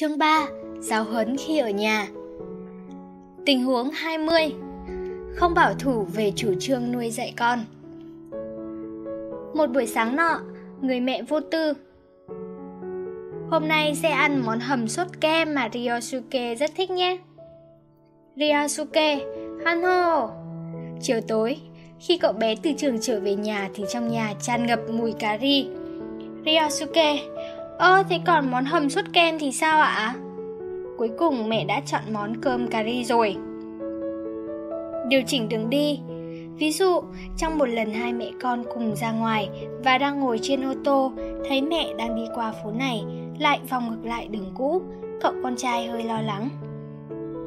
Chương 3 Giáo huấn khi ở nhà. Tình huống 20 Không bảo thủ về chủ trương nuôi dạy con. Một buổi sáng nọ, người mẹ vô tư. Hôm nay sẽ ăn món hầm sốt kem mà Ryosuke rất thích nhé. Ryosuke, han hô. Chiều tối, khi cậu bé từ trường trở về nhà thì trong nhà tràn ngập mùi cà ri. Ryosuke, Ơ thế còn món hầm sốt kem thì sao ạ? Cuối cùng mẹ đã chọn món cơm cà ri rồi Điều chỉnh đường đi Ví dụ, trong một lần hai mẹ con cùng ra ngoài và đang ngồi trên ô tô, thấy mẹ đang đi qua phố này, lại vòng ngược lại đường cũ, cậu con trai hơi lo lắng.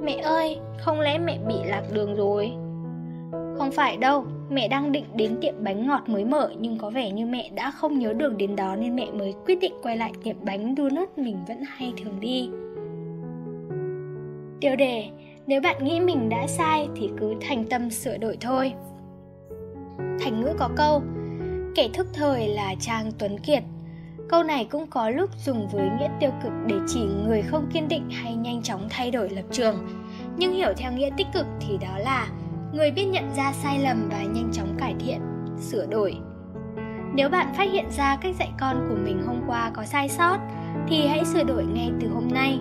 Mẹ ơi, không lẽ mẹ bị lạc đường rồi? Không phải đâu, mẹ đang định đến tiệm bánh ngọt mới mở nhưng có vẻ như mẹ đã không nhớ đường đến đó nên mẹ mới quyết định quay lại tiệm bánh donut mình vẫn hay thường đi. Tiêu đề, nếu bạn nghĩ mình đã sai thì cứ thành tâm sửa đổi thôi. Thành ngữ có câu, kẻ thức thời là Trang Tuấn Kiệt. Câu này cũng có lúc dùng với nghĩa tiêu cực để chỉ người không kiên định hay nhanh chóng thay đổi lập trường. Nhưng hiểu theo nghĩa tích cực thì đó là người biết nhận ra sai lầm và nhanh chóng cải thiện, sửa đổi. Nếu bạn phát hiện ra cách dạy con của mình hôm qua có sai sót, thì hãy sửa đổi ngay từ hôm nay.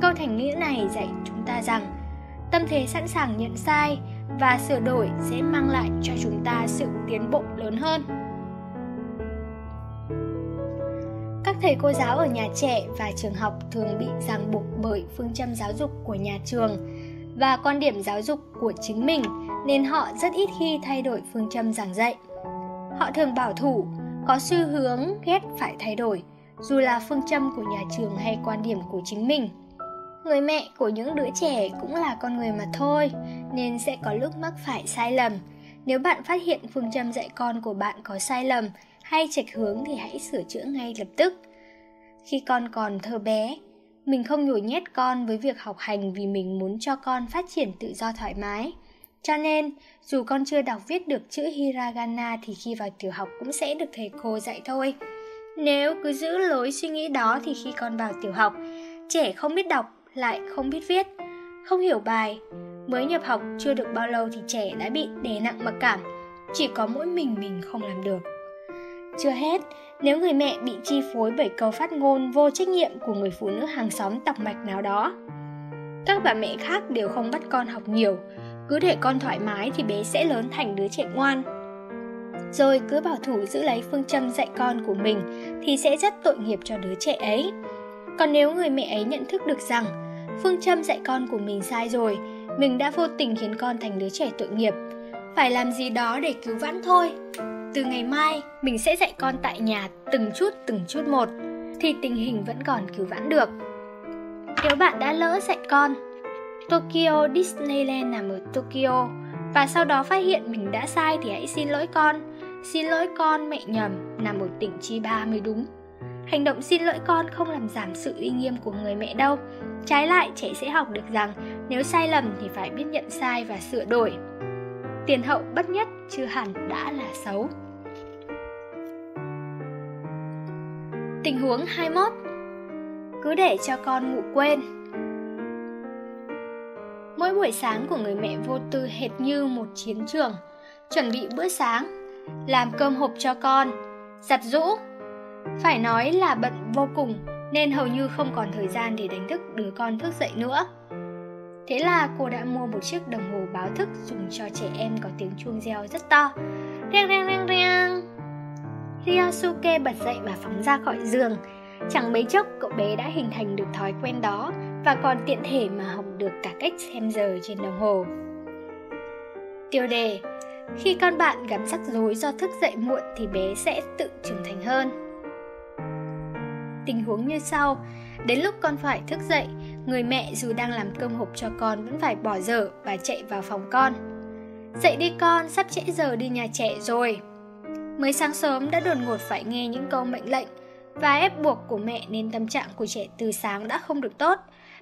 Câu thành ngữ này dạy chúng ta rằng, tâm thế sẵn sàng nhận sai và sửa đổi sẽ mang lại cho chúng ta sự tiến bộ lớn hơn. Các thầy cô giáo ở nhà trẻ và trường học thường bị ràng buộc bởi phương châm giáo dục của nhà trường và quan điểm giáo dục của chính mình nên họ rất ít khi thay đổi phương châm giảng dạy. Họ thường bảo thủ, có xu hướng ghét phải thay đổi, dù là phương châm của nhà trường hay quan điểm của chính mình. Người mẹ của những đứa trẻ cũng là con người mà thôi, nên sẽ có lúc mắc phải sai lầm. Nếu bạn phát hiện phương châm dạy con của bạn có sai lầm hay chệch hướng thì hãy sửa chữa ngay lập tức. Khi con còn thơ bé, mình không nhồi nhét con với việc học hành vì mình muốn cho con phát triển tự do thoải mái. Cho nên, dù con chưa đọc viết được chữ hiragana thì khi vào tiểu học cũng sẽ được thầy cô dạy thôi. Nếu cứ giữ lối suy nghĩ đó thì khi con vào tiểu học, trẻ không biết đọc lại không biết viết, không hiểu bài, mới nhập học chưa được bao lâu thì trẻ đã bị đè nặng mặc cảm, chỉ có mỗi mình mình không làm được. Chưa hết, nếu người mẹ bị chi phối bởi câu phát ngôn vô trách nhiệm của người phụ nữ hàng xóm tọc mạch nào đó. Các bà mẹ khác đều không bắt con học nhiều, cứ để con thoải mái thì bé sẽ lớn thành đứa trẻ ngoan. Rồi cứ bảo thủ giữ lấy phương châm dạy con của mình thì sẽ rất tội nghiệp cho đứa trẻ ấy. Còn nếu người mẹ ấy nhận thức được rằng phương châm dạy con của mình sai rồi, mình đã vô tình khiến con thành đứa trẻ tội nghiệp, phải làm gì đó để cứu vãn thôi từ ngày mai mình sẽ dạy con tại nhà từng chút từng chút một thì tình hình vẫn còn cứu vãn được nếu bạn đã lỡ dạy con Tokyo Disneyland nằm ở Tokyo. Và sau đó phát hiện mình đã sai thì hãy xin lỗi con. Xin lỗi con, mẹ nhầm nằm ở tỉnh Chiba mới đúng. Hành động xin lỗi con không làm giảm sự uy nghiêm của người mẹ đâu. Trái lại, trẻ sẽ học được rằng nếu sai lầm thì phải biết nhận sai và sửa đổi. Tiền hậu bất nhất chưa hẳn đã là xấu. Tình huống 21 Cứ để cho con ngủ quên. Mỗi buổi sáng của người mẹ vô tư hệt như một chiến trường Chuẩn bị bữa sáng, Làm cơm hộp cho con, Giặt rũ Phải nói là bận vô cùng, Nên hầu như không còn thời gian để đánh thức đứa con thức dậy nữa Thế là cô đã mua một chiếc đồng hồ báo thức dùng cho trẻ em có tiếng chuông reo rất to. Reng reng reng reng. Ryosuke bật dậy và phóng ra khỏi giường. Chẳng mấy chốc, cậu bé đã hình thành được thói quen đó và còn tiện thể mà học được cả cách xem giờ trên đồng hồ. Tiêu đề Khi con bạn gặp rắc rối do thức dậy muộn thì bé sẽ tự trưởng thành hơn. Tình huống như sau, đến lúc con phải thức dậy, người mẹ dù đang làm cơm hộp cho con vẫn phải bỏ dở và chạy vào phòng con. Dậy đi con, sắp trễ giờ đi nhà trẻ rồi. Mới sáng sớm đã đột ngột phải nghe những câu mệnh lệnh và ép buộc của mẹ nên tâm trạng của trẻ từ sáng đã không được tốt.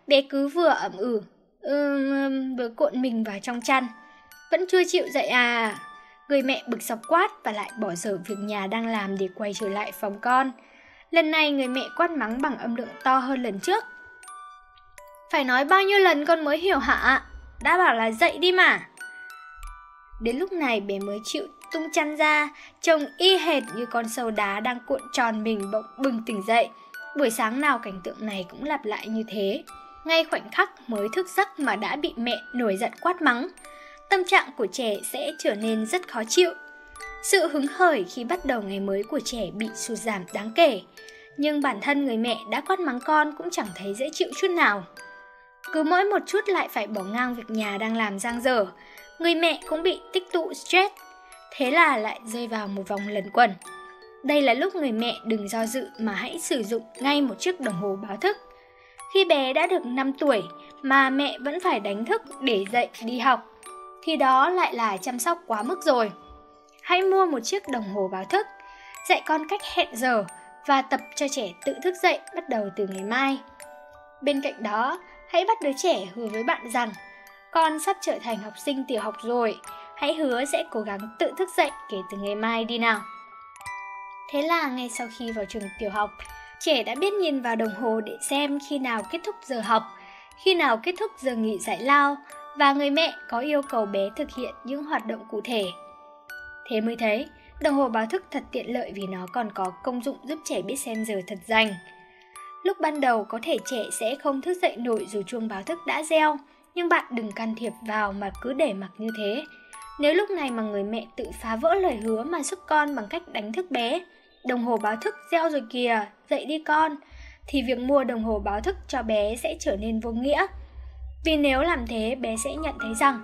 Bé cứ vừa ẩm ừ, ừ vừa cuộn mình vào trong chăn. Vẫn chưa chịu dậy à? Người mẹ bực dọc quát và lại bỏ dở việc nhà đang làm để quay trở lại phòng con. Lần này người mẹ quát mắng bằng âm lượng to hơn lần trước. Phải nói bao nhiêu lần con mới hiểu hả? Đã bảo là dậy đi mà. Đến lúc này bé mới chịu tung chăn ra, trông y hệt như con sâu đá đang cuộn tròn mình bỗng bừng tỉnh dậy. Buổi sáng nào cảnh tượng này cũng lặp lại như thế. Ngay khoảnh khắc mới thức giấc mà đã bị mẹ nổi giận quát mắng. Tâm trạng của trẻ sẽ trở nên rất khó chịu. Sự hứng khởi khi bắt đầu ngày mới của trẻ bị sụt giảm đáng kể. Nhưng bản thân người mẹ đã quát mắng con cũng chẳng thấy dễ chịu chút nào. Cứ mỗi một chút lại phải bỏ ngang việc nhà đang làm giang dở, người mẹ cũng bị tích tụ stress, thế là lại rơi vào một vòng lẩn quẩn. Đây là lúc người mẹ đừng do dự mà hãy sử dụng ngay một chiếc đồng hồ báo thức. Khi bé đã được 5 tuổi mà mẹ vẫn phải đánh thức để dậy đi học, thì đó lại là chăm sóc quá mức rồi. Hãy mua một chiếc đồng hồ báo thức, dạy con cách hẹn giờ và tập cho trẻ tự thức dậy bắt đầu từ ngày mai. Bên cạnh đó, hãy bắt đứa trẻ hứa với bạn rằng con sắp trở thành học sinh tiểu học rồi, hãy hứa sẽ cố gắng tự thức dậy kể từ ngày mai đi nào. Thế là ngay sau khi vào trường tiểu học, trẻ đã biết nhìn vào đồng hồ để xem khi nào kết thúc giờ học, khi nào kết thúc giờ nghỉ giải lao và người mẹ có yêu cầu bé thực hiện những hoạt động cụ thể. Thế mới thấy, đồng hồ báo thức thật tiện lợi vì nó còn có công dụng giúp trẻ biết xem giờ thật rành. Lúc ban đầu có thể trẻ sẽ không thức dậy nổi dù chuông báo thức đã reo, nhưng bạn đừng can thiệp vào mà cứ để mặc như thế. Nếu lúc này mà người mẹ tự phá vỡ lời hứa mà giúp con bằng cách đánh thức bé, đồng hồ báo thức reo rồi kìa, dậy đi con, thì việc mua đồng hồ báo thức cho bé sẽ trở nên vô nghĩa. Vì nếu làm thế, bé sẽ nhận thấy rằng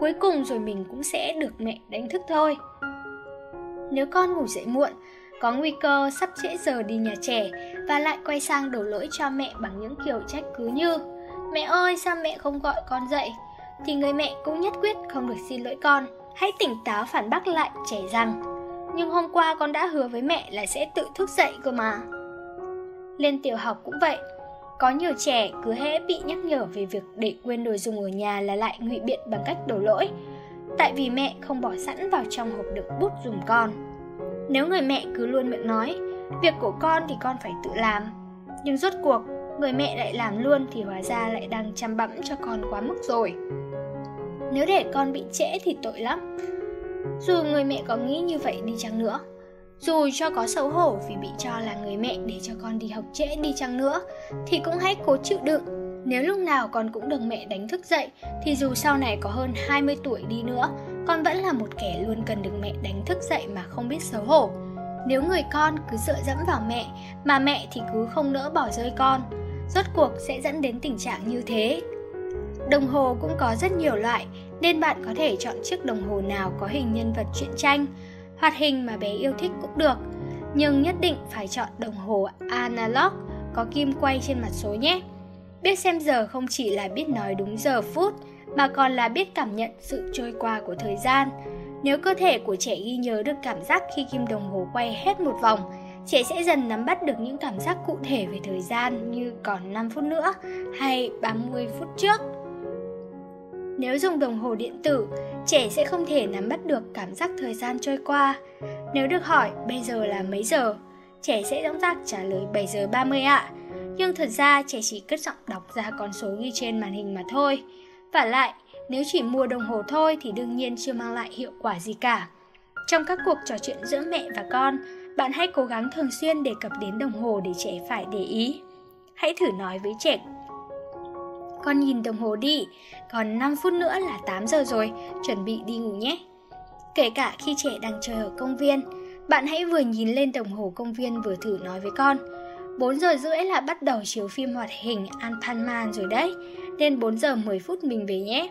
cuối cùng rồi mình cũng sẽ được mẹ đánh thức thôi. Nếu con ngủ dậy muộn, có nguy cơ sắp trễ giờ đi nhà trẻ và lại quay sang đổ lỗi cho mẹ bằng những kiểu trách cứ như Mẹ ơi sao mẹ không gọi con dậy Thì người mẹ cũng nhất quyết không được xin lỗi con Hãy tỉnh táo phản bác lại trẻ rằng nhưng hôm qua con đã hứa với mẹ là sẽ tự thức dậy cơ mà. Lên tiểu học cũng vậy, Có nhiều trẻ cứ hễ bị nhắc nhở về việc để quên đồ dùng ở nhà là lại ngụy biện bằng cách đổ lỗi, Tại vì mẹ không bỏ sẵn vào trong hộp đựng bút dùm con. Nếu người mẹ cứ luôn miệng nói, Việc của con thì con phải tự làm, Nhưng rốt cuộc, người mẹ lại làm luôn thì hóa ra lại đang chăm bẵm cho con quá mức rồi. Nếu để con bị trễ thì tội lắm dù người mẹ có nghĩ như vậy đi chăng nữa, dù cho có xấu hổ vì bị cho là người mẹ để cho con đi học trễ đi chăng nữa, thì cũng hãy cố chịu đựng nếu lúc nào con cũng được mẹ đánh thức dậy, thì dù sau này có hơn 20 tuổi đi nữa, con vẫn là một kẻ luôn cần được mẹ đánh thức dậy mà không biết xấu hổ nếu người con cứ dựa dẫm vào mẹ, mà mẹ thì cứ không nỡ bỏ rơi con, rốt cuộc sẽ dẫn đến tình trạng như thế. Đồng hồ cũng có rất nhiều loại, nên bạn có thể chọn chiếc đồng hồ nào có hình nhân vật truyện tranh, hoạt hình mà bé yêu thích cũng được. Nhưng nhất định phải chọn đồng hồ analog có kim quay trên mặt số nhé. Biết xem giờ không chỉ là biết nói đúng giờ phút, mà còn là biết cảm nhận sự trôi qua của thời gian. Nếu cơ thể của trẻ ghi nhớ được cảm giác khi kim đồng hồ quay hết một vòng, trẻ sẽ dần nắm bắt được những cảm giác cụ thể về thời gian như còn 5 phút nữa hay 30 phút trước. Nếu dùng đồng hồ điện tử, trẻ sẽ không thể nắm bắt được cảm giác thời gian trôi qua. Nếu được hỏi bây giờ là mấy giờ, trẻ sẽ dõng dạc trả lời 7 giờ 30 ạ. Nhưng thật ra trẻ chỉ cất giọng đọc ra con số ghi trên màn hình mà thôi. Và lại, nếu chỉ mua đồng hồ thôi thì đương nhiên chưa mang lại hiệu quả gì cả. Trong các cuộc trò chuyện giữa mẹ và con, bạn hãy cố gắng thường xuyên đề cập đến đồng hồ để trẻ phải để ý. Hãy thử nói với trẻ con nhìn đồng hồ đi, còn 5 phút nữa là 8 giờ rồi, chuẩn bị đi ngủ nhé. Kể cả khi trẻ đang chơi ở công viên, bạn hãy vừa nhìn lên đồng hồ công viên vừa thử nói với con. 4 giờ rưỡi là bắt đầu chiếu phim hoạt hình Anpanman rồi đấy, nên 4 giờ 10 phút mình về nhé.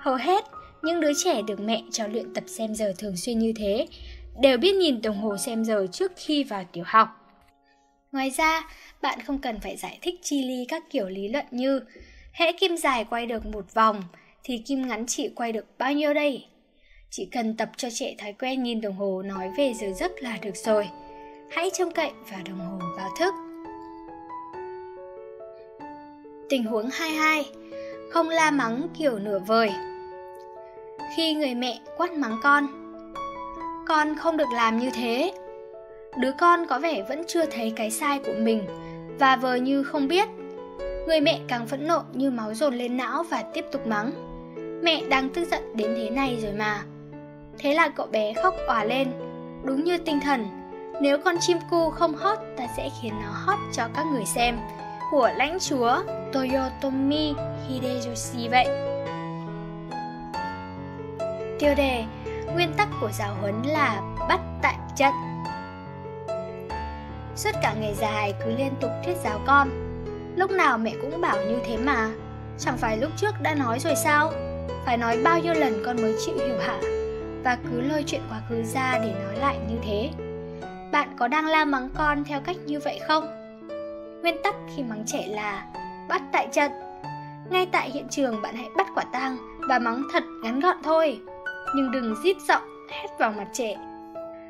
Hầu hết, những đứa trẻ được mẹ cho luyện tập xem giờ thường xuyên như thế đều biết nhìn đồng hồ xem giờ trước khi vào tiểu học. Ngoài ra, bạn không cần phải giải thích chi ly các kiểu lý luận như hễ kim dài quay được một vòng, thì kim ngắn chị quay được bao nhiêu đây? Chỉ cần tập cho trẻ thói quen nhìn đồng hồ nói về giờ giấc là được rồi. Hãy trông cậy vào đồng hồ báo thức. Tình huống 22 Không la mắng kiểu nửa vời Khi người mẹ quát mắng con con không được làm như thế đứa con có vẻ vẫn chưa thấy cái sai của mình và vờ như không biết Người mẹ càng phẫn nộ như máu dồn lên não và tiếp tục mắng. Mẹ đang tức giận đến thế này rồi mà. Thế là cậu bé khóc òa lên, đúng như tinh thần. Nếu con chim cu không hót, ta sẽ khiến nó hót cho các người xem. Của lãnh chúa Toyotomi Hideyoshi vậy. Tiêu đề Nguyên tắc của giáo huấn là bắt tại trận Suốt cả ngày dài cứ liên tục thuyết giáo con Lúc nào mẹ cũng bảo như thế mà. Chẳng phải lúc trước đã nói rồi sao? Phải nói bao nhiêu lần con mới chịu hiểu hả? Và cứ lôi chuyện quá khứ ra để nói lại như thế. Bạn có đang la mắng con theo cách như vậy không? Nguyên tắc khi mắng trẻ là, Bắt tại trận Ngay tại hiện trường bạn hãy bắt quả tang Và mắng thật ngắn gọn thôi. Nhưng đừng rít giọng, hét vào mặt trẻ.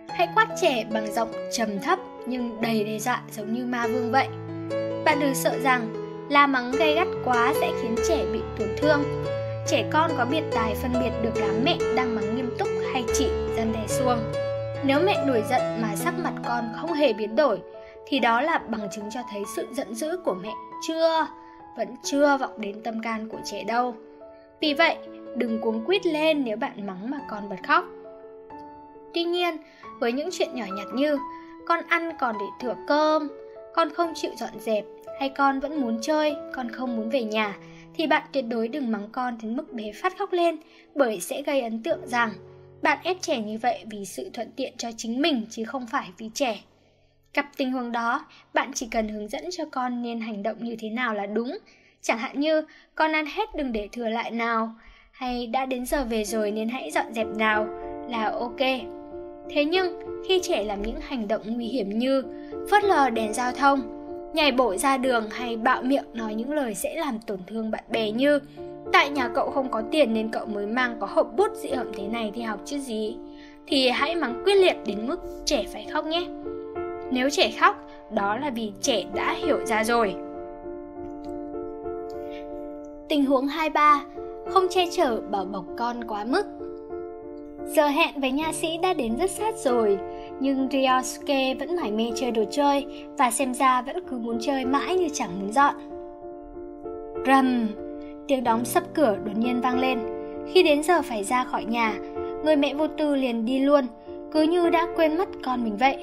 Hãy quát trẻ bằng giọng trầm thấp nhưng đầy đe dọa giống như ma vương vậy. Bạn đừng sợ rằng la mắng gay gắt quá sẽ khiến trẻ bị tổn thương. Trẻ con có biệt tài phân biệt được là mẹ đang mắng nghiêm túc hay chỉ dân đè xuông. Nếu mẹ nổi giận mà sắc mặt con không hề biến đổi thì đó là bằng chứng cho thấy sự giận dữ của mẹ chưa vẫn chưa vọng đến tâm can của trẻ đâu. Vì vậy, đừng cuống quýt lên nếu bạn mắng mà con bật khóc. Tuy nhiên, với những chuyện nhỏ nhặt như con ăn còn để thừa cơm, con không chịu dọn dẹp hay con vẫn muốn chơi, con không muốn về nhà thì bạn tuyệt đối đừng mắng con đến mức bé phát khóc lên bởi sẽ gây ấn tượng rằng bạn ép trẻ như vậy vì sự thuận tiện cho chính mình chứ không phải vì trẻ. Gặp tình huống đó, bạn chỉ cần hướng dẫn cho con nên hành động như thế nào là đúng. Chẳng hạn như con ăn hết đừng để thừa lại nào, hay đã đến giờ về rồi nên hãy dọn dẹp nào là ok. Thế nhưng, khi trẻ làm những hành động nguy hiểm như phớt lờ đèn giao thông, nhảy bổ ra đường hay bạo miệng nói những lời sẽ làm tổn thương bạn bè như Tại nhà cậu không có tiền nên cậu mới mang có hộp bút dị hợm thế này thì học chứ gì? Thì hãy mắng quyết liệt đến mức trẻ phải khóc nhé. Nếu trẻ khóc, đó là vì trẻ đã hiểu ra rồi. Tình huống 23 Không che chở bảo bọc con quá mức. Giờ hẹn với nha sĩ đã đến rất sát rồi, nhưng Ryosuke vẫn mải mê chơi đồ chơi và xem ra vẫn cứ muốn chơi mãi như chẳng muốn dọn. Rầm, tiếng đóng sập cửa đột nhiên vang lên. Khi đến giờ phải ra khỏi nhà, người mẹ vô tư liền đi luôn, cứ như đã quên mất con mình vậy.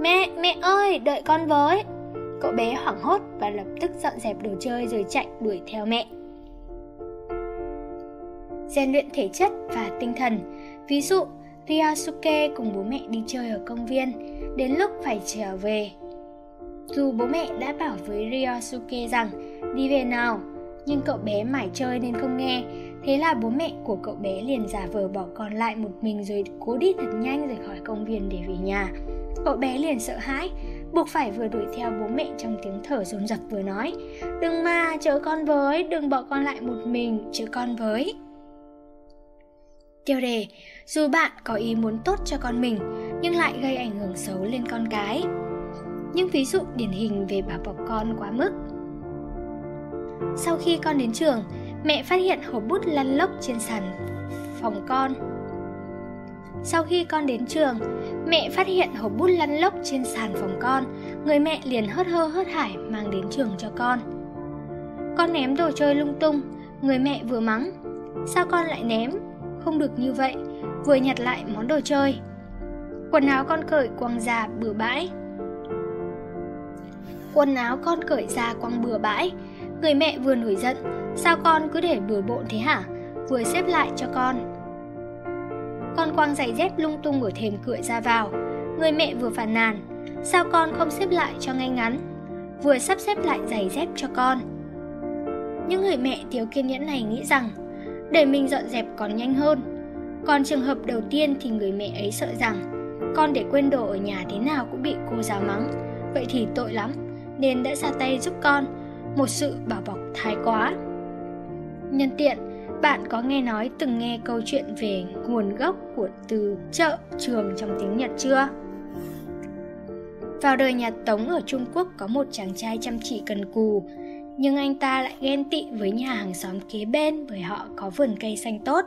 Mẹ, mẹ ơi, đợi con với. Cậu bé hoảng hốt và lập tức dọn dẹp đồ chơi rồi chạy đuổi theo mẹ rèn luyện thể chất và tinh thần. Ví dụ, Ryosuke cùng bố mẹ đi chơi ở công viên, đến lúc phải trở về. Dù bố mẹ đã bảo với Ryosuke rằng đi về nào, nhưng cậu bé mải chơi nên không nghe. Thế là bố mẹ của cậu bé liền giả vờ bỏ con lại một mình rồi cố đi thật nhanh rời khỏi công viên để về nhà. Cậu bé liền sợ hãi, buộc phải vừa đuổi theo bố mẹ trong tiếng thở dồn dập vừa nói Đừng mà, chở con với, đừng bỏ con lại một mình, chở con với Tiêu đề, dù bạn có ý muốn tốt cho con mình nhưng lại gây ảnh hưởng xấu lên con cái. Những ví dụ điển hình về bảo bọc con quá mức. Sau khi con đến trường, mẹ phát hiện hộp bút lăn lóc trên sàn phòng con. Sau khi con đến trường, mẹ phát hiện hộp bút lăn lóc trên sàn phòng con, người mẹ liền hớt hơ hớt hải mang đến trường cho con. Con ném đồ chơi lung tung, người mẹ vừa mắng, sao con lại ném, không được như vậy, vừa nhặt lại món đồ chơi. Quần áo con cởi quăng ra bừa bãi. Quần áo con cởi ra quăng bừa bãi. Người mẹ vừa nổi giận, sao con cứ để bừa bộn thế hả? Vừa xếp lại cho con. Con quăng giày dép lung tung ở thềm cửa ra vào. Người mẹ vừa phàn nàn, sao con không xếp lại cho ngay ngắn? Vừa sắp xếp lại giày dép cho con. Những người mẹ thiếu kiên nhẫn này nghĩ rằng để mình dọn dẹp còn nhanh hơn. Còn trường hợp đầu tiên thì người mẹ ấy sợ rằng con để quên đồ ở nhà thế nào cũng bị cô giáo mắng, vậy thì tội lắm, nên đã ra tay giúp con, một sự bảo bọc thái quá. Nhân tiện, bạn có nghe nói từng nghe câu chuyện về nguồn gốc của từ chợ trường trong tiếng Nhật chưa? Vào đời nhà Tống ở Trung Quốc có một chàng trai chăm chỉ cần cù, nhưng anh ta lại ghen tị với nhà hàng xóm kế bên bởi họ có vườn cây xanh tốt.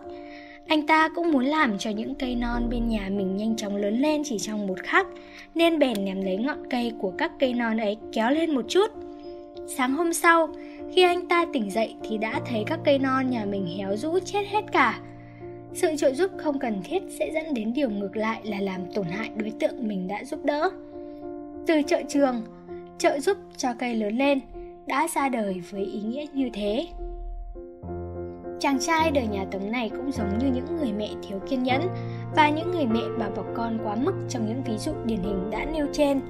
Anh ta cũng muốn làm cho những cây non bên nhà mình nhanh chóng lớn lên chỉ trong một khắc, nên bèn ném lấy ngọn cây của các cây non ấy kéo lên một chút. Sáng hôm sau, khi anh ta tỉnh dậy thì đã thấy các cây non nhà mình héo rũ chết hết cả. Sự trợ giúp không cần thiết sẽ dẫn đến điều ngược lại là làm tổn hại đối tượng mình đã giúp đỡ. Từ chợ trường, trợ giúp cho cây lớn lên đã ra đời với ý nghĩa như thế. Chàng trai đời nhà Tống này cũng giống như những người mẹ thiếu kiên nhẫn và những người mẹ bảo bọc con quá mức trong những ví dụ điển hình đã nêu trên.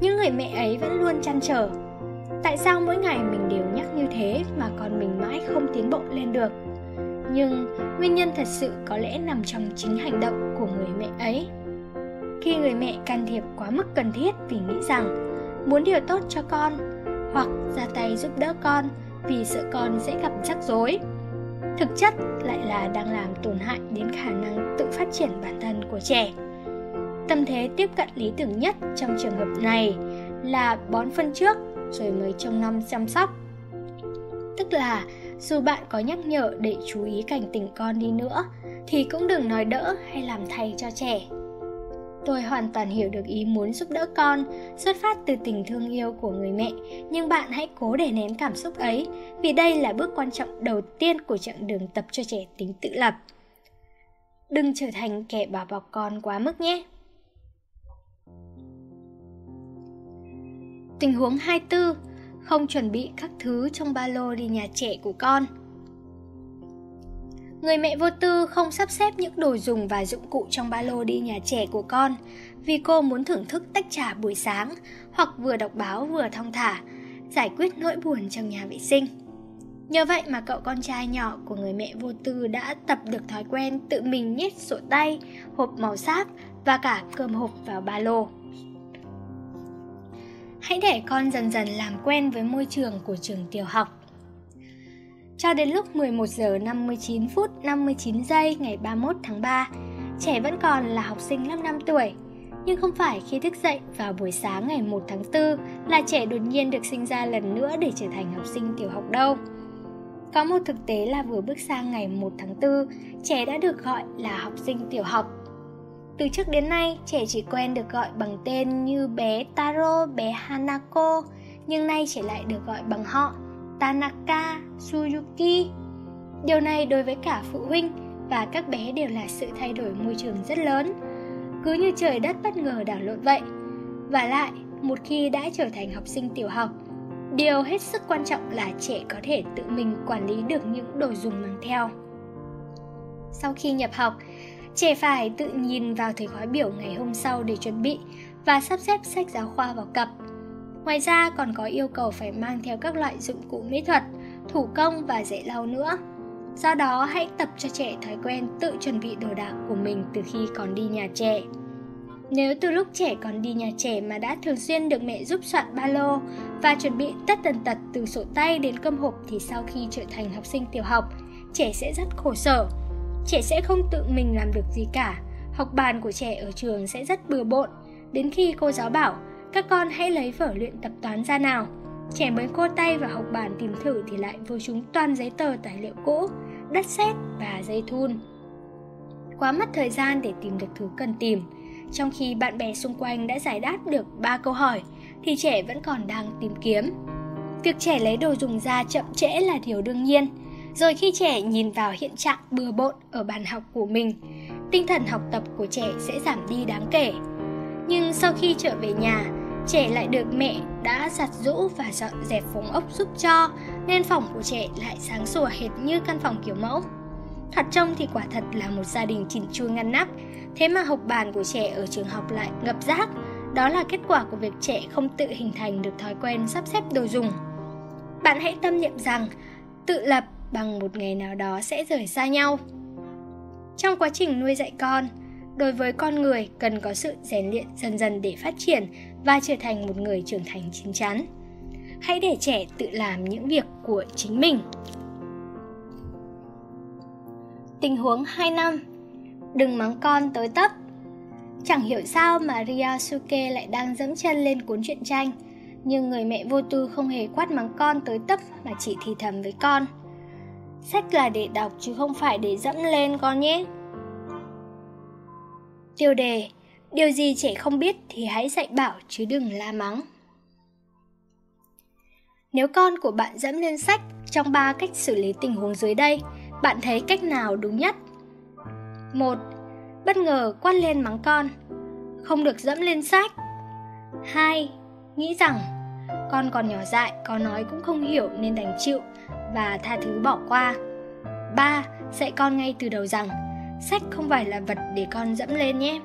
Những người mẹ ấy vẫn luôn chăn trở. Tại sao mỗi ngày mình đều nhắc như thế mà con mình mãi không tiến bộ lên được? Nhưng nguyên nhân thật sự có lẽ nằm trong chính hành động của người mẹ ấy. Khi người mẹ can thiệp quá mức cần thiết vì nghĩ rằng muốn điều tốt cho con hoặc ra tay giúp đỡ con vì sợ con sẽ gặp rắc rối. Thực chất lại là đang làm tổn hại đến khả năng tự phát triển bản thân của trẻ. Tâm thế tiếp cận lý tưởng nhất trong trường hợp này là bón phân trước rồi mới trông năm chăm sóc. Tức là, dù bạn có nhắc nhở để chú ý cảnh tỉnh con đi nữa, thì cũng đừng nói đỡ hay làm thay cho trẻ. Tôi hoàn toàn hiểu được ý muốn giúp đỡ con, xuất phát từ tình thương yêu của người mẹ, nhưng bạn hãy cố để nén cảm xúc ấy, vì đây là bước quan trọng đầu tiên của chặng đường tập cho trẻ tính tự lập. Đừng trở thành kẻ bảo bọc con quá mức nhé. Tình huống 24, không chuẩn bị các thứ trong ba lô đi nhà trẻ của con. Người mẹ vô tư không sắp xếp những đồ dùng và dụng cụ trong ba lô đi nhà trẻ của con vì cô muốn thưởng thức tách trà buổi sáng hoặc vừa đọc báo vừa thong thả, giải quyết nỗi buồn trong nhà vệ sinh. Nhờ vậy mà cậu con trai nhỏ của người mẹ vô tư đã tập được thói quen tự mình nhét sổ tay, hộp màu sáp và cả cơm hộp vào ba lô. Hãy để con dần dần làm quen với môi trường của trường tiểu học cho đến lúc 11 giờ 59 phút 59 giây ngày 31 tháng 3, trẻ vẫn còn là học sinh lớp 5 tuổi. Nhưng không phải khi thức dậy vào buổi sáng ngày 1 tháng 4 là trẻ đột nhiên được sinh ra lần nữa để trở thành học sinh tiểu học đâu. Có một thực tế là vừa bước sang ngày 1 tháng 4, trẻ đã được gọi là học sinh tiểu học. Từ trước đến nay, trẻ chỉ quen được gọi bằng tên như bé Taro, bé Hanako, nhưng nay trẻ lại được gọi bằng họ Tanaka, Suzuki. Điều này đối với cả phụ huynh và các bé đều là sự thay đổi môi trường rất lớn. Cứ như trời đất bất ngờ đảo lộn vậy. Và lại, một khi đã trở thành học sinh tiểu học, điều hết sức quan trọng là trẻ có thể tự mình quản lý được những đồ dùng mang theo. Sau khi nhập học, trẻ phải tự nhìn vào thời khóa biểu ngày hôm sau để chuẩn bị và sắp xếp sách giáo khoa vào cặp Ngoài ra còn có yêu cầu phải mang theo các loại dụng cụ mỹ thuật, thủ công và dễ lau nữa. Do đó hãy tập cho trẻ thói quen tự chuẩn bị đồ đạc của mình từ khi còn đi nhà trẻ. Nếu từ lúc trẻ còn đi nhà trẻ mà đã thường xuyên được mẹ giúp soạn ba lô và chuẩn bị tất tần tật từ sổ tay đến cơm hộp thì sau khi trở thành học sinh tiểu học, trẻ sẽ rất khổ sở. Trẻ sẽ không tự mình làm được gì cả. Học bàn của trẻ ở trường sẽ rất bừa bộn. Đến khi cô giáo bảo các con hãy lấy vở luyện tập toán ra nào. Trẻ mới cô tay vào học bàn tìm thử thì lại vô chúng toàn giấy tờ tài liệu cũ, đất sét và dây thun. Quá mất thời gian để tìm được thứ cần tìm. Trong khi bạn bè xung quanh đã giải đáp được ba câu hỏi, thì trẻ vẫn còn đang tìm kiếm. Việc trẻ lấy đồ dùng ra chậm trễ là điều đương nhiên. Rồi khi trẻ nhìn vào hiện trạng bừa bộn ở bàn học của mình, tinh thần học tập của trẻ sẽ giảm đi đáng kể. Nhưng sau khi trở về nhà, trẻ lại được mẹ đã giặt rũ và dọn dẹp phòng ốc giúp cho, nên phòng của trẻ lại sáng sủa hệt như căn phòng kiểu mẫu. Thật trông thì quả thật là một gia đình chỉnh chu ngăn nắp. Thế mà học bàn của trẻ ở trường học lại ngập rác. Đó là kết quả của việc trẻ không tự hình thành được thói quen sắp xếp đồ dùng. Bạn hãy tâm niệm rằng, tự lập bằng một ngày nào đó sẽ rời xa nhau. Trong quá trình nuôi dạy con, đối với con người cần có sự rèn luyện dần dần để phát triển và trở thành một người trưởng thành chín chắn. Hãy để trẻ tự làm những việc của chính mình. Tình huống 2 năm. Đừng mắng con tới tấp. Chẳng hiểu sao mà Ryosuke lại đang dẫm chân lên cuốn truyện tranh, nhưng người mẹ vô tư không hề quát mắng con tới tấp mà chỉ thì thầm với con. Sách là để đọc chứ không phải để dẫm lên con nhé. Tiêu đề Điều gì trẻ không biết thì hãy dạy bảo chứ đừng la mắng. Nếu con của bạn dẫm lên sách trong ba cách xử lý tình huống dưới đây, bạn thấy cách nào đúng nhất? 1. Bất ngờ quát lên mắng con Không được dẫm lên sách 2. Nghĩ rằng con còn nhỏ dại, có nói cũng không hiểu nên đành chịu và tha thứ bỏ qua 3. Dạy con ngay từ đầu rằng sách không phải là vật để con dẫm lên nhé.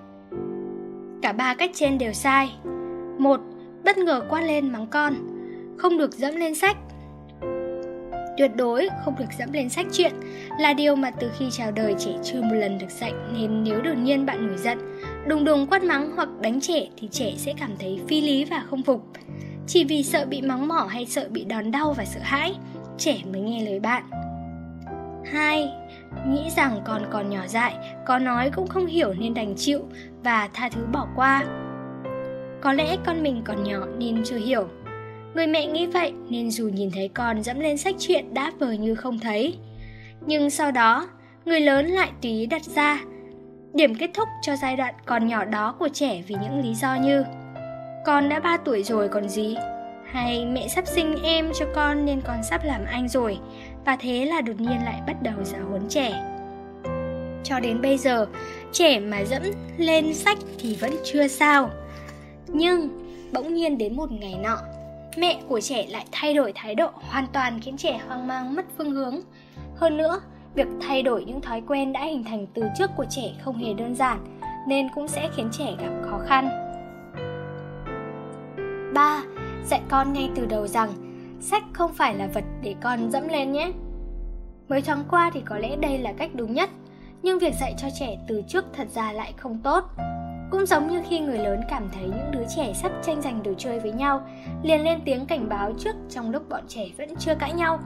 Cả ba cách trên đều sai. 1. Bất ngờ quát lên mắng con, không được dẫm lên sách. Tuyệt đối không được dẫm lên sách chuyện là điều mà từ khi chào đời trẻ chưa một lần được dạy nên nếu đột nhiên bạn nổi giận, đùng đùng quát mắng hoặc đánh trẻ thì trẻ sẽ cảm thấy phi lý và không phục. Chỉ vì sợ bị mắng mỏ hay sợ bị đòn đau và sợ hãi, trẻ mới nghe lời bạn. 2. Nghĩ rằng con còn nhỏ dại, có nói cũng không hiểu nên đành chịu và tha thứ bỏ qua. Có lẽ con mình còn nhỏ nên chưa hiểu. Người mẹ nghĩ vậy nên dù nhìn thấy con dẫm lên sách chuyện đã vờ như không thấy. Nhưng sau đó, người lớn lại tùy ý đặt ra điểm kết thúc cho giai đoạn còn nhỏ đó của trẻ vì những lý do như Con đã 3 tuổi rồi còn gì? Hay mẹ sắp sinh em cho con nên con sắp làm anh rồi. Và thế là đột nhiên lại bắt đầu giáo huấn trẻ. Cho đến bây giờ, trẻ mà dẫm lên sách thì vẫn chưa sao. Nhưng bỗng nhiên đến một ngày nọ, mẹ của trẻ lại thay đổi thái độ, hoàn toàn khiến trẻ hoang mang mất phương hướng. Hơn nữa, việc thay đổi những thói quen đã hình thành từ trước của trẻ không hề đơn giản, nên cũng sẽ khiến trẻ gặp khó khăn. 3. Dạy con ngay từ đầu rằng sách không phải là vật để con dẫm lên nhé. Mới thoáng qua thì có lẽ đây là cách đúng nhất, nhưng việc dạy cho trẻ từ trước thật ra lại không tốt. Cũng giống như khi người lớn cảm thấy những đứa trẻ sắp tranh giành đồ chơi với nhau, liền lên tiếng cảnh báo trước trong lúc bọn trẻ vẫn chưa cãi nhau.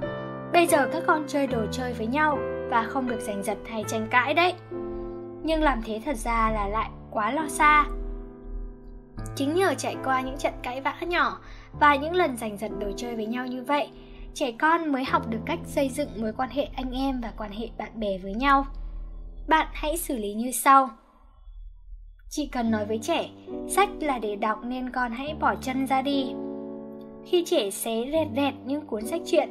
Bây giờ các con chơi đồ chơi với nhau và không được giành giật hay tranh cãi đấy. Nhưng làm thế thật ra là lại quá lo xa. Chính nhờ trải qua những trận cãi vã nhỏ và những lần giành giật đồ chơi với nhau như vậy, trẻ con mới học được cách xây dựng mối quan hệ anh em và quan hệ bạn bè với nhau. Bạn hãy xử lý như sau. Chỉ cần nói với trẻ, sách là để đọc nên con hãy bỏ chân ra đi. Khi trẻ xé rẹt rẹt những cuốn sách truyện,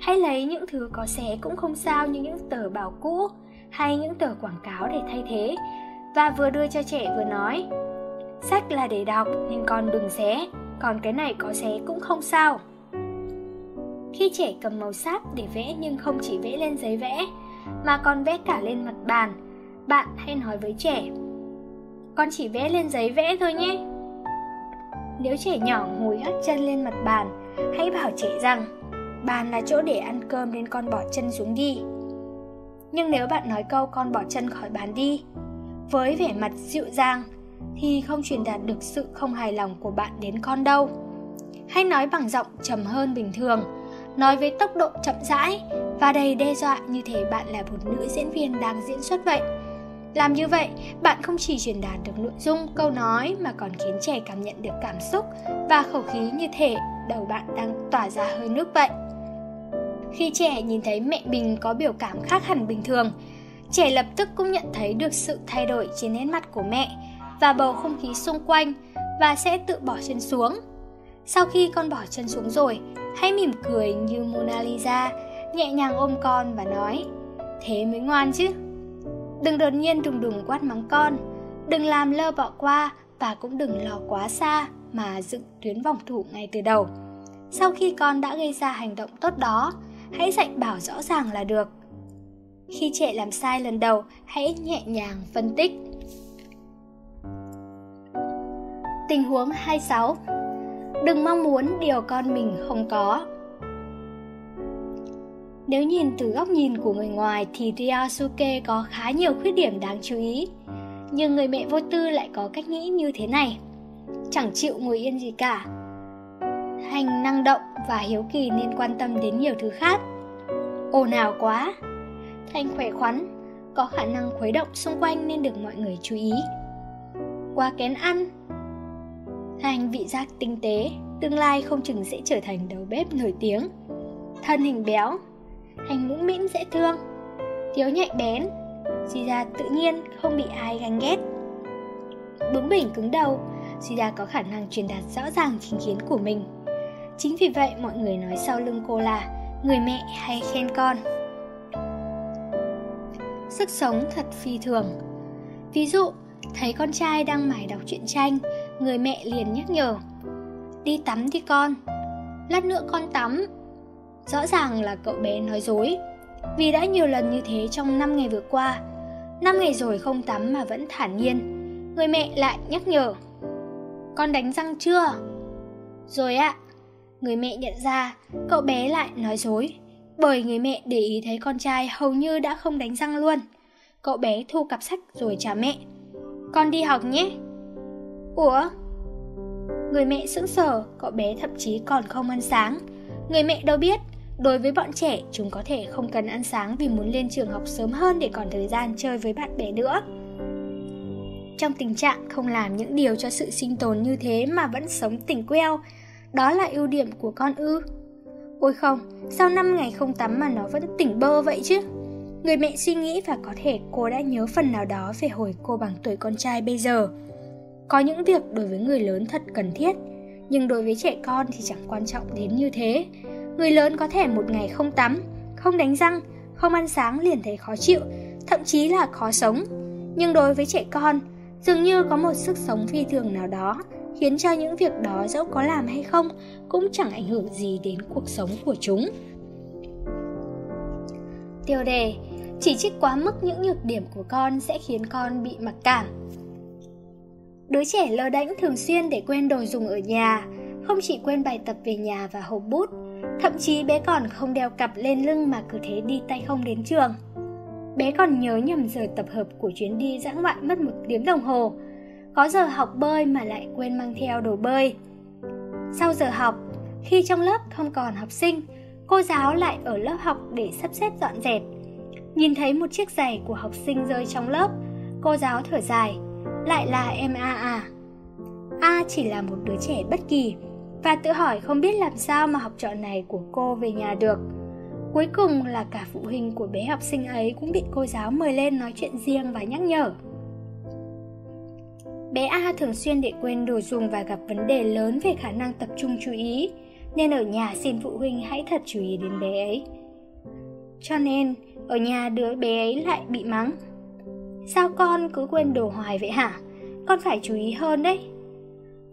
hãy lấy những thứ có xé cũng không sao như những tờ báo cũ hay những tờ quảng cáo để thay thế và vừa đưa cho trẻ vừa nói sách là để đọc nên con đừng xé còn cái này có xé cũng không sao. Khi trẻ cầm màu sáp để vẽ nhưng không chỉ vẽ lên giấy vẽ, mà còn vẽ cả lên mặt bàn. Bạn hãy nói với trẻ, con chỉ vẽ lên giấy vẽ thôi nhé. Nếu trẻ nhỏ ngồi hất chân lên mặt bàn, hãy bảo trẻ rằng, bàn là chỗ để ăn cơm nên con bỏ chân xuống đi. Nhưng nếu bạn nói câu con bỏ chân khỏi bàn đi với vẻ mặt dịu dàng thì không truyền đạt được sự không hài lòng của bạn đến con đâu. Hãy nói bằng giọng trầm hơn bình thường, nói với tốc độ chậm rãi và đầy đe dọa như thể bạn là một nữ diễn viên đang diễn xuất vậy. Làm như vậy, bạn không chỉ truyền đạt được nội dung, câu nói mà còn khiến trẻ cảm nhận được cảm xúc và khẩu khí như thể đầu bạn đang tỏa ra hơi nước vậy. Khi trẻ nhìn thấy mẹ mình có biểu cảm khác hẳn bình thường, trẻ lập tức cũng nhận thấy được sự thay đổi trên nét mặt của mẹ và bầu không khí xung quanh và sẽ tự bỏ chân xuống. Sau khi con bỏ chân xuống rồi, hãy mỉm cười như Mona Lisa, nhẹ nhàng ôm con và nói Thế mới ngoan chứ. Đừng đột nhiên đùng đùng quát mắng con, đừng làm lơ bỏ qua và cũng đừng lo quá xa mà dựng tuyến vòng thủ ngay từ đầu. Sau khi con đã gây ra hành động tốt đó, hãy dạy bảo rõ ràng là được. Khi trẻ làm sai lần đầu, hãy nhẹ nhàng phân tích Tình huống 26 Đừng mong muốn điều con mình không có. Nếu nhìn từ góc nhìn của người ngoài thì Ryosuke có khá nhiều khuyết điểm đáng chú ý. Nhưng người mẹ vô tư lại có cách nghĩ như thế này. Chẳng chịu ngồi yên gì cả. Hành năng động và hiếu kỳ nên quan tâm đến nhiều thứ khác. Ồn ào quá. Thanh khỏe khoắn, Có khả năng khuấy động xung quanh nên được mọi người chú ý. Quá kén ăn. Thành vị giác tinh tế, tương lai không chừng sẽ trở thành đầu bếp nổi tiếng. Thân hình béo, hành mũm mĩm dễ thương, thiếu nhạy bén, suy ra tự nhiên không bị ai ganh ghét. Bướng bỉnh cứng đầu, suy ra có khả năng truyền đạt rõ ràng chính kiến của mình. Chính vì vậy mọi người nói sau lưng cô là người mẹ hay khen con. Sức sống thật phi thường. Ví dụ, thấy con trai đang mải đọc truyện tranh, người mẹ liền nhắc nhở. Đi tắm đi con, lát nữa con tắm. Rõ ràng là cậu bé nói dối, vì đã nhiều lần như thế trong 5 ngày vừa qua. 5 ngày rồi không tắm mà vẫn thản nhiên. Người mẹ lại nhắc nhở. Con đánh răng chưa? Rồi ạ. Người mẹ nhận ra cậu bé lại nói dối, bởi người mẹ để ý thấy con trai hầu như đã không đánh răng luôn. Cậu bé thu cặp sách rồi trả mẹ. Con đi học nhé. Ủa? Người mẹ sững sờ, cậu bé thậm chí còn không ăn sáng. Người mẹ đâu biết, đối với bọn trẻ chúng có thể không cần ăn sáng vì muốn lên trường học sớm hơn để còn thời gian chơi với bạn bè nữa. Trong tình trạng không làm những điều cho sự sinh tồn như thế mà vẫn sống tỉnh queo, đó là ưu điểm của con ư. Ôi không, sau 5 ngày không tắm mà nó vẫn tỉnh bơ vậy chứ? Người mẹ suy nghĩ và có thể cô đã nhớ phần nào đó về hồi cô bằng tuổi con trai bây giờ. Có những việc đối với người lớn thật cần thiết, nhưng đối với trẻ con thì chẳng quan trọng đến như thế. Người lớn có thể một ngày không tắm, không đánh răng, không ăn sáng liền thấy khó chịu, thậm chí là khó sống. Nhưng đối với trẻ con, dường như có một sức sống phi thường nào đó khiến cho những việc đó dẫu có làm hay không cũng chẳng ảnh hưởng gì đến cuộc sống của chúng. Tiêu đề Chỉ trích quá mức những nhược điểm của con sẽ khiến con bị mặc cảm. Đứa trẻ lơ đễnh thường xuyên để quên đồ dùng ở nhà, không chỉ quên bài tập về nhà và hộp bút, thậm chí bé còn không đeo cặp lên lưng mà cứ thế đi tay không đến trường. Bé còn nhớ nhầm giờ tập hợp của chuyến đi dã ngoại mất một tiếng đồng hồ, có giờ học bơi mà lại quên mang theo đồ bơi. Sau giờ học, khi trong lớp không còn học sinh, cô giáo lại ở lớp học để sắp xếp dọn dẹp. Nhìn thấy một chiếc giày của học sinh rơi trong lớp, cô giáo thở dài, lại là em A à. A chỉ là một đứa trẻ bất kỳ và tự hỏi không biết làm sao mà học trò này của cô về nhà được. Cuối cùng là cả phụ huynh của bé học sinh ấy cũng bị cô giáo mời lên nói chuyện riêng và nhắc nhở. Bé A thường xuyên để quên đồ dùng và gặp vấn đề lớn về khả năng tập trung chú ý, nên ở nhà xin phụ huynh hãy thật chú ý đến bé ấy. Cho nên, ở nhà đứa bé ấy lại bị mắng. Sao con cứ quên đồ hoài vậy hả? Con phải chú ý hơn đấy.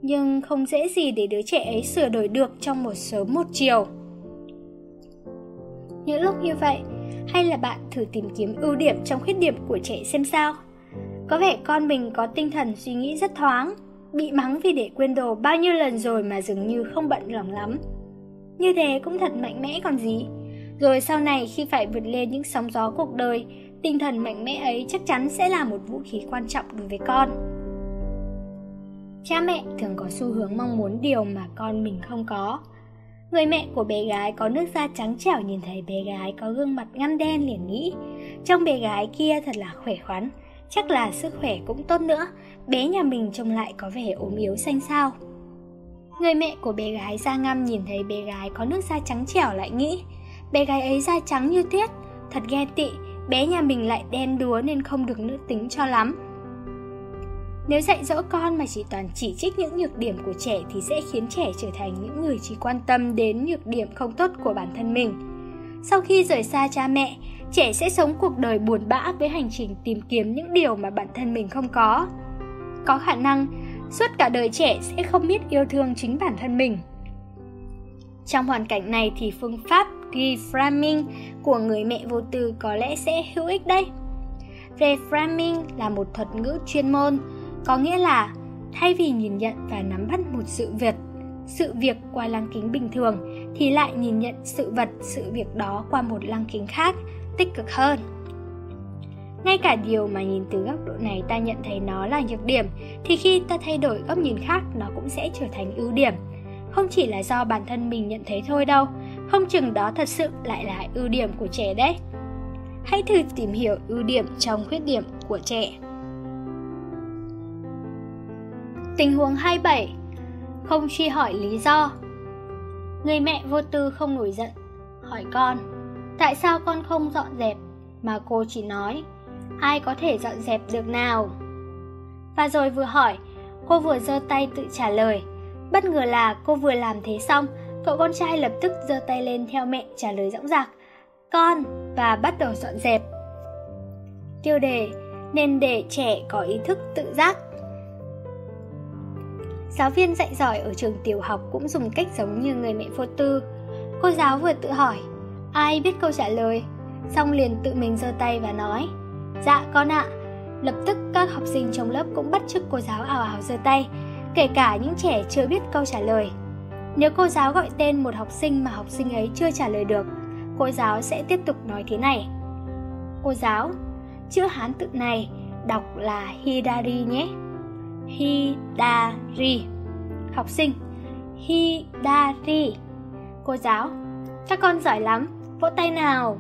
Nhưng không dễ gì để đứa trẻ ấy sửa đổi được trong một sớm một chiều. Những lúc như vậy, hay là bạn thử tìm kiếm ưu điểm trong khuyết điểm của trẻ xem sao? Có vẻ con mình có tinh thần suy nghĩ rất thoáng, bị mắng vì để quên đồ bao nhiêu lần rồi mà dường như không bận lòng lắm. Như thế cũng thật mạnh mẽ còn gì. Rồi sau này khi phải vượt lên những sóng gió cuộc đời, tinh thần mạnh mẽ ấy chắc chắn sẽ là một vũ khí quan trọng đối với con. Cha mẹ thường có xu hướng mong muốn điều mà con mình không có. Người mẹ của bé gái có nước da trắng trẻo nhìn thấy bé gái có gương mặt ngăm đen liền nghĩ, trong bé gái kia thật là khỏe khoắn, chắc là sức khỏe cũng tốt nữa, bé nhà mình trông lại có vẻ ốm yếu xanh xao. Người mẹ của bé gái da ngăm nhìn thấy bé gái có nước da trắng trẻo lại nghĩ, bé gái ấy da trắng như tuyết, thật ghen tị, bé nhà mình lại đen đúa nên không được nữ tính cho lắm. Nếu dạy dỗ con mà chỉ toàn chỉ trích những nhược điểm của trẻ thì sẽ khiến trẻ trở thành những người chỉ quan tâm đến nhược điểm không tốt của bản thân mình. Sau khi rời xa cha mẹ, trẻ sẽ sống cuộc đời buồn bã với hành trình tìm kiếm những điều mà bản thân mình không có. Có khả năng, suốt cả đời trẻ sẽ không biết yêu thương chính bản thân mình. Trong hoàn cảnh này thì phương pháp reframing của người mẹ vô tư có lẽ sẽ hữu ích đây. Reframing là một thuật ngữ chuyên môn, có nghĩa là thay vì nhìn nhận và nắm bắt một sự việc, sự việc qua lăng kính bình thường thì lại nhìn nhận sự vật, sự việc đó qua một lăng kính khác tích cực hơn ngay cả điều mà nhìn từ góc độ này ta nhận thấy nó là nhược điểm thì khi ta thay đổi góc nhìn khác nó cũng sẽ trở thành ưu điểm không chỉ là do bản thân mình nhận thấy thôi đâu không chừng đó thật sự lại là ưu điểm của trẻ đấy hãy thử tìm hiểu ưu điểm trong khuyết điểm của trẻ Tình huống 27 Không truy hỏi lý do Người mẹ vô tư không nổi giận Hỏi con Tại sao con không dọn dẹp? Mà cô chỉ nói, ai có thể dọn dẹp được nào? Và rồi vừa hỏi, cô vừa giơ tay tự trả lời. Bất ngờ là cô vừa làm thế xong, Cậu con trai lập tức giơ tay lên theo mẹ trả lời dõng dạc Con! và bắt đầu dọn dẹp. Tiêu đề, Nên để trẻ có ý thức tự giác. Giáo viên dạy giỏi ở trường tiểu học cũng dùng cách giống như người mẹ vô tư. Cô giáo vừa tự hỏi, Ai biết câu trả lời? Xong liền tự mình giơ tay và nói Dạ con ạ. Lập tức các học sinh trong lớp cũng bắt chước cô giáo ảo ảo giơ tay, Kể cả những trẻ chưa biết câu trả lời. Nếu cô giáo gọi tên một học sinh mà học sinh ấy chưa trả lời được Cô giáo sẽ tiếp tục nói thế này. Cô giáo, chữ Hán tự này đọc là Hidari nhé. Hidari. Học sinh Hidari. Cô giáo Các con giỏi lắm, vỗ tay nào.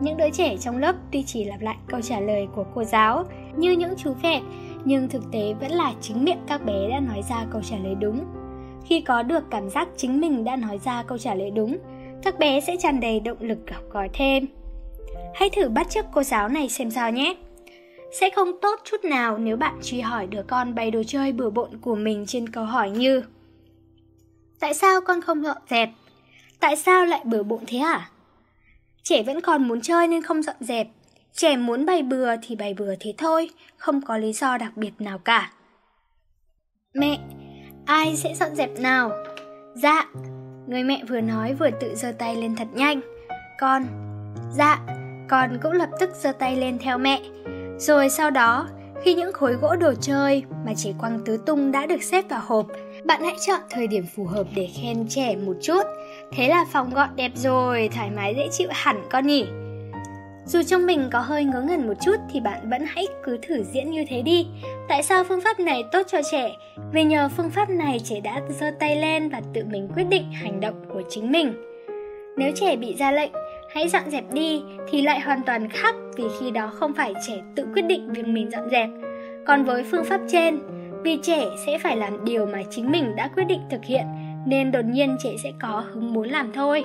Những đứa trẻ trong lớp tuy chỉ lặp lại câu trả lời của cô giáo như những chú vẹt, nhưng thực tế vẫn là chính miệng các bé đã nói ra câu trả lời đúng. Khi có được cảm giác chính mình đã nói ra câu trả lời đúng, các bé sẽ tràn đầy động lực học hỏi thêm. Hãy thử bắt chước cô giáo này xem sao nhé. Sẽ không tốt chút nào nếu bạn truy hỏi đứa con bày đồ chơi bừa bộn của mình trên câu hỏi như Tại sao con không dọn dẹp? Tại sao lại bừa bộn thế hả? À? Trẻ vẫn còn muốn chơi nên không dọn dẹp. Trẻ muốn bày bừa thì bày bừa thế thôi, không có lý do đặc biệt nào cả. Mẹ, ai sẽ dọn dẹp nào? Dạ, người mẹ vừa nói vừa tự giơ tay lên thật nhanh. Con, dạ, con cũng lập tức giơ tay lên theo mẹ. Rồi sau đó, khi những khối gỗ đồ chơi mà trẻ quăng tứ tung đã được xếp vào hộp, bạn hãy chọn thời điểm phù hợp để khen trẻ một chút Thế là phòng gọn đẹp rồi, thoải mái dễ chịu hẳn con nhỉ dù trong mình có hơi ngớ ngẩn một chút thì bạn vẫn hãy cứ thử diễn như thế đi. Tại sao phương pháp này tốt cho trẻ? Vì nhờ phương pháp này trẻ đã giơ tay lên và tự mình quyết định hành động của chính mình. Nếu trẻ bị ra lệnh, hãy dọn dẹp đi thì lại hoàn toàn khác vì khi đó không phải trẻ tự quyết định việc mình dọn dẹp. Còn với phương pháp trên, vì trẻ sẽ phải làm điều mà chính mình đã quyết định thực hiện nên đột nhiên trẻ sẽ có hứng muốn làm thôi.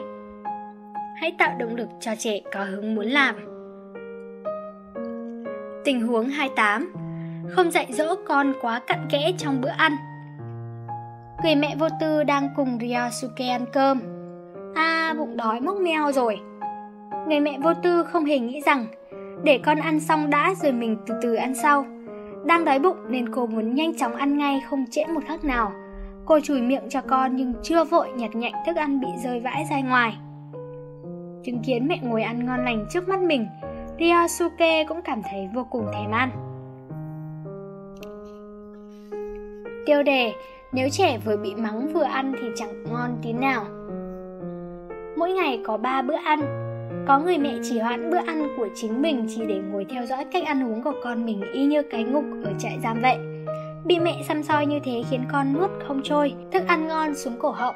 Hãy tạo động lực cho trẻ có hứng muốn làm. Tình huống 28 Không dạy dỗ con quá cặn kẽ trong bữa ăn. Người mẹ vô tư đang cùng Ryosuke ăn cơm. À, bụng đói mốc meo rồi. Người mẹ vô tư không hề nghĩ rằng Để con ăn xong đã rồi mình từ từ ăn sau. Đang đói bụng nên cô muốn nhanh chóng ăn ngay không trễ một khắc nào. Cô chùi miệng cho con nhưng chưa vội nhặt nhạnh thức ăn bị rơi vãi ra ngoài. Chứng kiến mẹ ngồi ăn ngon lành trước mắt mình, Ryosuke ờ, cũng cảm thấy vô cùng thèm ăn. Tiêu đề, nếu trẻ vừa bị mắng vừa ăn thì chẳng ngon tí nào. Mỗi ngày có 3 bữa ăn, có người mẹ chỉ hoãn bữa ăn của chính mình chỉ để ngồi theo dõi cách ăn uống của con mình y như cái ngục ở trại giam vậy. Bị mẹ xăm soi như thế khiến con nuốt không trôi, thức ăn ngon xuống cổ họng.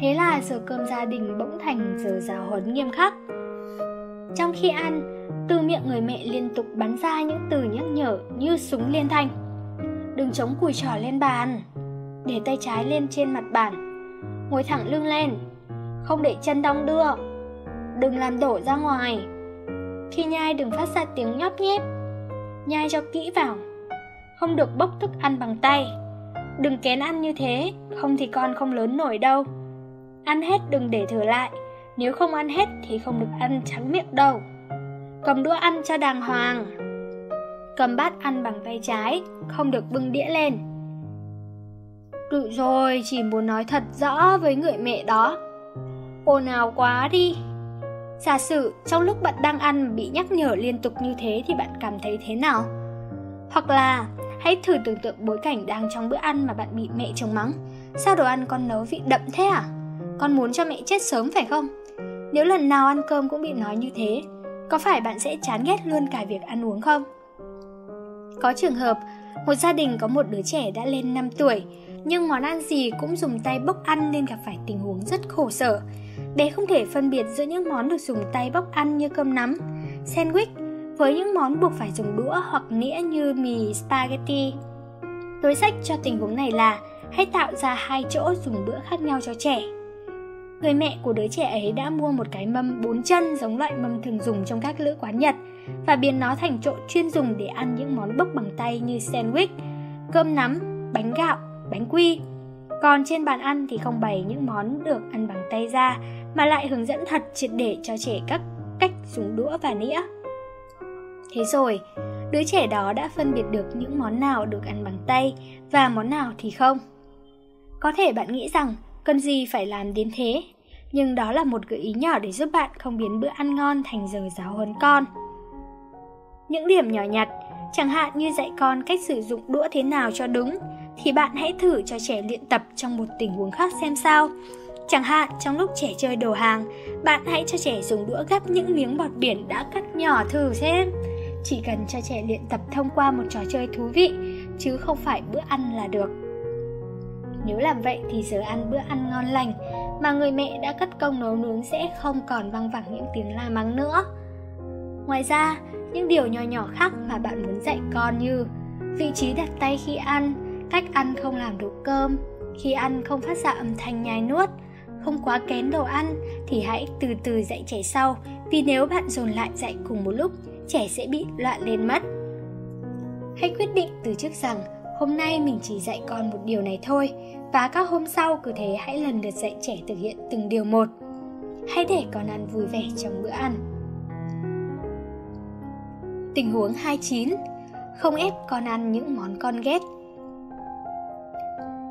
Thế là giờ cơm gia đình bỗng thành giờ giáo huấn nghiêm khắc. Trong khi ăn, từ miệng người mẹ liên tục bắn ra những từ nhắc nhở như súng liên thanh. Đừng chống cùi trỏ lên bàn, để tay trái lên trên mặt bàn, ngồi thẳng lưng lên, không để chân đong đưa, đừng làm đổ ra ngoài. Khi nhai đừng phát ra tiếng nhóp nhép, nhai cho kỹ vào không được bốc thức ăn bằng tay. Đừng kén ăn như thế, không thì con không lớn nổi đâu. Ăn hết đừng để thừa lại, nếu không ăn hết thì không được ăn trắng miệng đâu. Cầm đũa ăn cho đàng hoàng. Cầm bát ăn bằng tay trái, không được bưng đĩa lên. Đủ rồi, chỉ muốn nói thật rõ với người mẹ đó. Ồn ào quá đi. Giả sử trong lúc bạn đang ăn bị nhắc nhở liên tục như thế thì bạn cảm thấy thế nào? Hoặc là Hãy thử tưởng tượng bối cảnh đang trong bữa ăn mà bạn bị mẹ chồng mắng. Sao đồ ăn con nấu vị đậm thế à? Con muốn cho mẹ chết sớm phải không? Nếu lần nào ăn cơm cũng bị nói như thế, có phải bạn sẽ chán ghét luôn cả việc ăn uống không? Có trường hợp, một gia đình có một đứa trẻ đã lên 5 tuổi, nhưng món ăn gì cũng dùng tay bốc ăn nên gặp phải tình huống rất khổ sở. Bé không thể phân biệt giữa những món được dùng tay bốc ăn như cơm nắm, sandwich với những món buộc phải dùng đũa hoặc nĩa như mì spaghetti. Đối sách cho tình huống này là hãy tạo ra hai chỗ dùng bữa khác nhau cho trẻ. Người mẹ của đứa trẻ ấy đã mua một cái mâm bốn chân giống loại mâm thường dùng trong các lữ quán Nhật và biến nó thành chỗ chuyên dùng để ăn những món bốc bằng tay như sandwich, cơm nắm, bánh gạo, bánh quy. Còn trên bàn ăn thì không bày những món được ăn bằng tay ra mà lại hướng dẫn thật triệt để cho trẻ các cách dùng đũa và nĩa. Thế rồi, đứa trẻ đó đã phân biệt được những món nào được ăn bằng tay và món nào thì không. Có thể bạn nghĩ rằng cần gì phải làm đến thế, nhưng đó là một gợi ý nhỏ để giúp bạn không biến bữa ăn ngon thành giờ giáo huấn con. Những điểm nhỏ nhặt, chẳng hạn như dạy con cách sử dụng đũa thế nào cho đúng, thì bạn hãy thử cho trẻ luyện tập trong một tình huống khác xem sao. Chẳng hạn trong lúc trẻ chơi đồ hàng, bạn hãy cho trẻ dùng đũa gắp những miếng bọt biển đã cắt nhỏ thử xem. Chỉ cần cho trẻ luyện tập thông qua một trò chơi thú vị, chứ không phải bữa ăn là được. Nếu làm vậy thì giờ ăn bữa ăn ngon lành mà người mẹ đã cất công nấu nướng sẽ không còn văng vẳng những tiếng la mắng nữa. Ngoài ra, những điều nhỏ nhỏ khác mà bạn muốn dạy con như vị trí đặt tay khi ăn, cách ăn không làm đổ cơm, khi ăn không phát ra âm thanh nhai nuốt, không quá kén đồ ăn thì hãy từ từ dạy trẻ sau vì nếu bạn dồn lại dạy cùng một lúc, trẻ sẽ bị loạn lên mất. Hãy quyết định từ trước rằng hôm nay mình chỉ dạy con một điều này thôi và các hôm sau cứ thế hãy lần lượt dạy trẻ thực hiện từng điều một. Hãy để con ăn vui vẻ trong bữa ăn. Tình huống 29 Không ép con ăn những món con ghét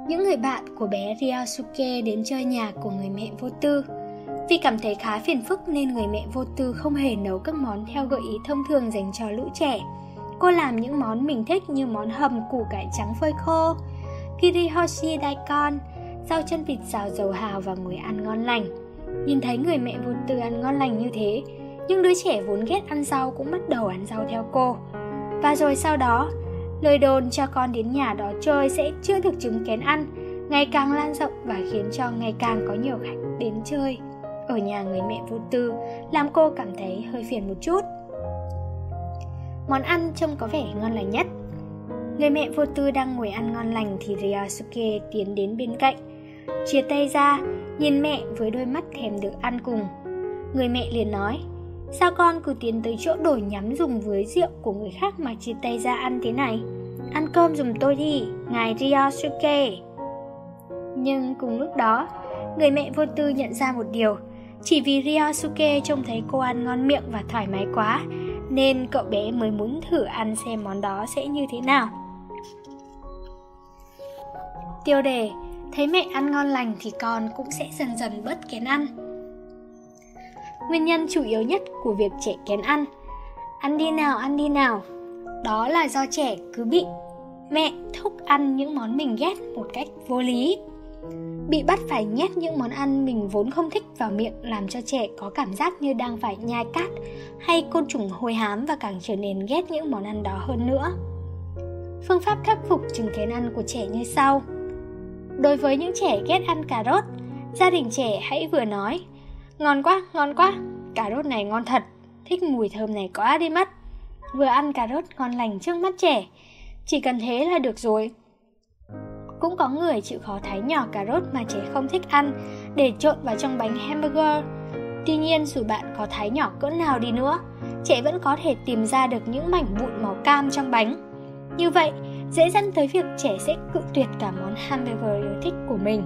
Những người bạn của bé Ryosuke đến chơi nhà của người mẹ vô tư Vì cảm thấy khá phiền phức nên người mẹ vô tư không hề nấu các món theo gợi ý thông thường dành cho lũ trẻ Cô làm những món mình thích như món hầm củ cải trắng phơi khô Kirihoshi daikon, rau chân vịt xào dầu hào và ngồi ăn ngon lành Nhìn thấy người mẹ vô tư ăn ngon lành như thế nhưng đứa trẻ vốn ghét ăn rau cũng bắt đầu ăn rau theo cô. Và rồi sau đó, lời đồn cho con đến nhà đó chơi sẽ chưa được chứng kiến ăn, ngày càng lan rộng và khiến cho ngày càng có nhiều khách đến chơi ở nhà người mẹ vô tư, làm cô cảm thấy hơi phiền một chút. Món ăn trông có vẻ ngon lành nhất. Người mẹ vô tư đang ngồi ăn ngon lành thì Ryosuke tiến đến bên cạnh, chia tay ra, nhìn mẹ với đôi mắt thèm được ăn cùng. Người mẹ liền nói, Sao con cứ tiến tới chỗ đổi nhắm dùng với rượu của người khác mà chia tay ra ăn thế này? Ăn cơm dùng tôi đi, ngài Ryosuke. Nhưng cùng lúc đó, người mẹ vô tư nhận ra một điều. Chỉ vì Ryosuke trông thấy cô ăn ngon miệng và thoải mái quá, nên cậu bé mới muốn thử ăn xem món đó sẽ như thế nào. Tiêu đề Thấy mẹ ăn ngon lành thì con cũng sẽ dần dần bớt kén ăn. Nguyên nhân chủ yếu nhất của việc trẻ kén ăn Ăn đi nào, ăn đi nào Đó là do trẻ cứ bị mẹ thúc ăn những món mình ghét một cách vô lý Bị bắt phải nhét những món ăn mình vốn không thích vào miệng làm cho trẻ có cảm giác như đang phải nhai cát hay côn trùng hôi hám và càng trở nên ghét những món ăn đó hơn nữa. Phương pháp khắc phục chứng kén ăn của trẻ như sau. Đối với những trẻ ghét ăn cà rốt, gia đình trẻ hãy vừa nói Ngon quá, ngon quá, cà rốt này ngon thật, thích mùi thơm này quá đi mất. Vừa ăn cà rốt ngon lành trước mắt trẻ, chỉ cần thế là được rồi. Cũng có người chịu khó thái nhỏ cà rốt mà trẻ không thích ăn để trộn vào trong bánh hamburger. Tuy nhiên dù bạn có thái nhỏ cỡ nào đi nữa, trẻ vẫn có thể tìm ra được những mảnh vụn màu cam trong bánh. Như vậy, dễ dẫn tới việc trẻ sẽ cự tuyệt cả món hamburger yêu thích của mình.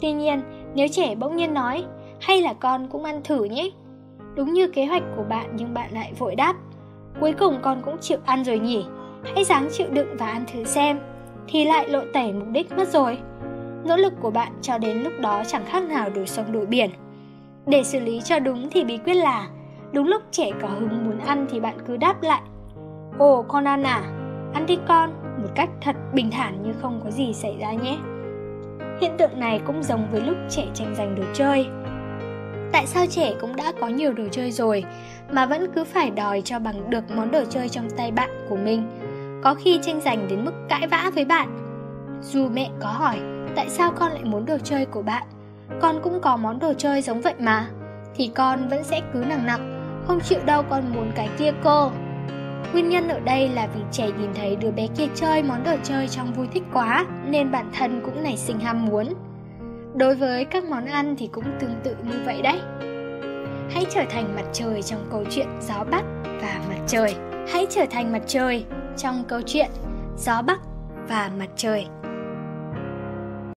Tuy nhiên, nếu trẻ bỗng nhiên nói hay là con cũng ăn thử nhé. Đúng như kế hoạch của bạn nhưng bạn lại vội đáp Cuối cùng con cũng chịu ăn rồi nhỉ? Hãy dáng chịu đựng và ăn thử xem. Thì lại lộ tẩy mục đích mất rồi. Nỗ lực của bạn cho đến lúc đó chẳng khác nào đổi sông đổi biển. Để xử lý cho đúng thì bí quyết là Đúng lúc trẻ có hứng muốn ăn thì bạn cứ đáp lại Ồ con ăn à? Ăn đi con Một cách thật bình thản như không có gì xảy ra nhé Hiện tượng này cũng giống với lúc trẻ tranh giành đồ chơi Tại sao trẻ cũng đã có nhiều đồ chơi rồi mà vẫn cứ phải đòi cho bằng được món đồ chơi trong tay bạn của mình? Có khi tranh giành đến mức cãi vã với bạn. Dù mẹ có hỏi tại sao con lại muốn đồ chơi của bạn, con cũng có món đồ chơi giống vậy mà, thì con vẫn sẽ cứ nằng nặc, không chịu đâu con muốn cái kia cô. Nguyên nhân ở đây là vì trẻ nhìn thấy đứa bé kia chơi món đồ chơi trong vui thích quá, nên bản thân cũng nảy sinh ham muốn Đối với các món ăn thì cũng tương tự như vậy đấy. Hãy trở thành mặt trời trong câu chuyện gió bắc và mặt trời. Hãy trở thành mặt trời trong câu chuyện gió bắc và mặt trời.